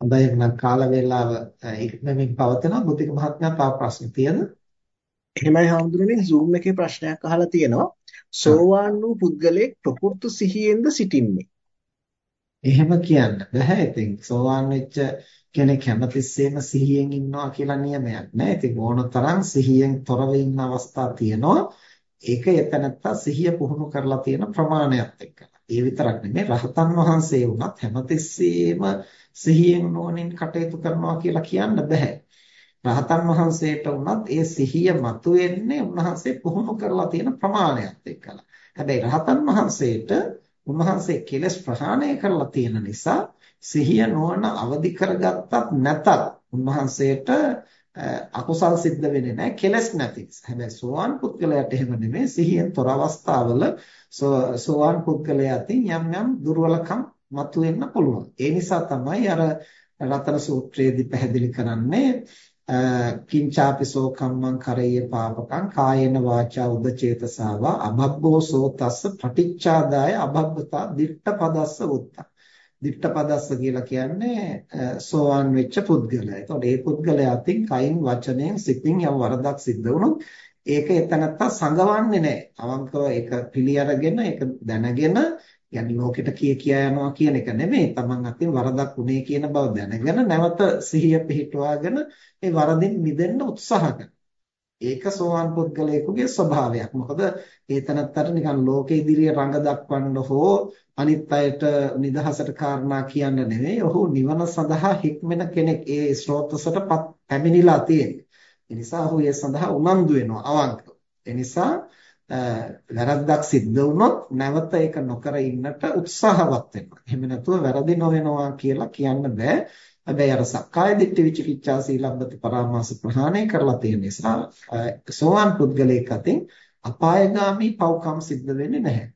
හොඳයි එහෙනම් කාල වේලාව ඉක්මනින් පවතනවා. බුද්ධික මහත්මයා තව ප්‍රශ්න තියෙන එහෙමයි හාමුදුරනේ. Zoom එකේ ප්‍රශ්නයක් අහලා තියෙනවා. සෝවාන් වූ පුද්ගලයෙක් ප්‍රකෘති සිහියෙන්ද සිටින්නේ? එහෙම කියන්න බෑ. ඉතින් සෝවාන් වෙච්ච කෙනෙක් හැමතිස්සෙම සිහියෙන් ඉන්නවා කියලා නියමයක් නෑ. ඉතින් ඕනතරම් සිහියෙන් තොරව ඉන්න අවස්ථා තියෙනවා. ඒක එතනත්තා සිහිය පුහුණු කරලා තියෙන ප්‍රමාණයත් එක්කලා ඒ විතරක් නෙමෙයි රහතන් වහන්සේ වුණත් හැමතිස්සෙම සිහියෙන් නුවණින් කටයුතු කරනවා කියලා කියන්න බෑ. රහතන් වහන්සේට වුණත් ඒ සිහිය මතුවෙන්නේ උන්වහන්සේ පුහුණු කරලා තියෙන ප්‍රමාණයත් එක්කලා. හැබැයි රහතන් වහන්සේට උන්වහන්සේ කෙලස් ප්‍රහාණය කරලා තියෙන නිසා සිහිය නුවණ අවදි කරගත්තත් නැතත් උන්වහන්සේට අකුසල් සිද්ධ වෙන්නේ නැහැ කෙලස් නැති නිසා. හැබැයි සෝවාන් පුද්ගලයාට එහෙම නෙමෙයි සිහියෙන් තොර අවස්ථාවල සෝවාන් පුද්ගලයා අතින් යම් යම් දුර්වලකම් මතුවෙන්න පුළුවන්. ඒ නිසා තමයි අර රතන සූත්‍රයේදී පැහැදිලි කරන්නේ කිංචාපිසෝ කම්මං කරේය පාපකං කායේන වාචා උදචේතසාව අබබ්බෝ සෝතස්ස පටිච්චාදාය අබබ්බතා දිට්ඨ පදස්ස උත්තා. දිට්ඨ පදස්ස කියලා කියන්නේ සෝවාන් වෙච්ච පුද්ගලයා. ඒතකොට ඒ පුද්ගලයා අතින් කයින් වචනයෙන් සිතින් යම් වරදක් සිද්ධ වුණොත් ඒක එතනත්ත සංගවන්නේ නැහැ. අවංකව ඒක පිළි අරගෙන ඒක දැනගෙන يعني ලෝකෙට කිය කියා යනවා කියන එක නෙමෙයි. Taman අතින් වරදක් උනේ කියන බව දැනගෙන නැවත සිහිය පිහිටුවාගෙන ඒ වරදින් මිදෙන්න උත්සාහ ඒක සෝවාන් පුද්ගලයෙකුගේ ස්වභාවයක්. මොකද ඒ තනත්තට නිකන් ලෝකෙ ඉදිරියේ රඟ දක්වන්න හෝ අනිත් අයට නිදහසට කාරණා කියන්න නෙමෙයි. ඔහු නිවන සඳහා හික්මෙන කෙනෙක්. ඒ ස්රෝතසට පැමිණිලා තියෙන්නේ. ඒ නිසා ඔහු ඒ සඳහා උනන්දු වෙනවා අවංකව. ඒ නිසා වැරද්දක් සිද්ධ වුණොත් නැවත ඒක නොකර ඉන්නට උත්සාහවත් වෙනවා. එහෙම නැතුව වැරදි නොවෙනවා කියලා කියන්න බෑ. හැබැයි අර සක්කාය දිට්ඨි විචිකිච්ඡා සීලබ්බත පරාමාස ප්‍රහාණය කරලා තියෙන නිසා සෝවාන් පුද්ගලයෙක් අතින් අපායগামী පව්කම් සිද්ධ වෙන්නේ නැහැ.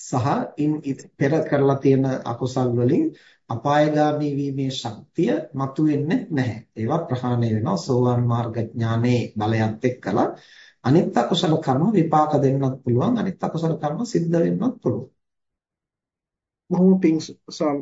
සහ ඉන් පෙර කරලා තියෙන අකුසල් වලින් අපායগামী වීමේ ශක්තිය මතුවෙන්නේ නැහැ. ඒවා ප්‍රහාණය වෙනවා සෝවාන් මාර්ග ඥානයේ බලයත් එක්කලා. අනිත් අකුසල කර්ම විපාක දෙන්නත් පුළුවන් අනිත් අකුසල කර්ම සිද්ධ වෙන්නත් පුළුවන්. බොහොම පිං සම්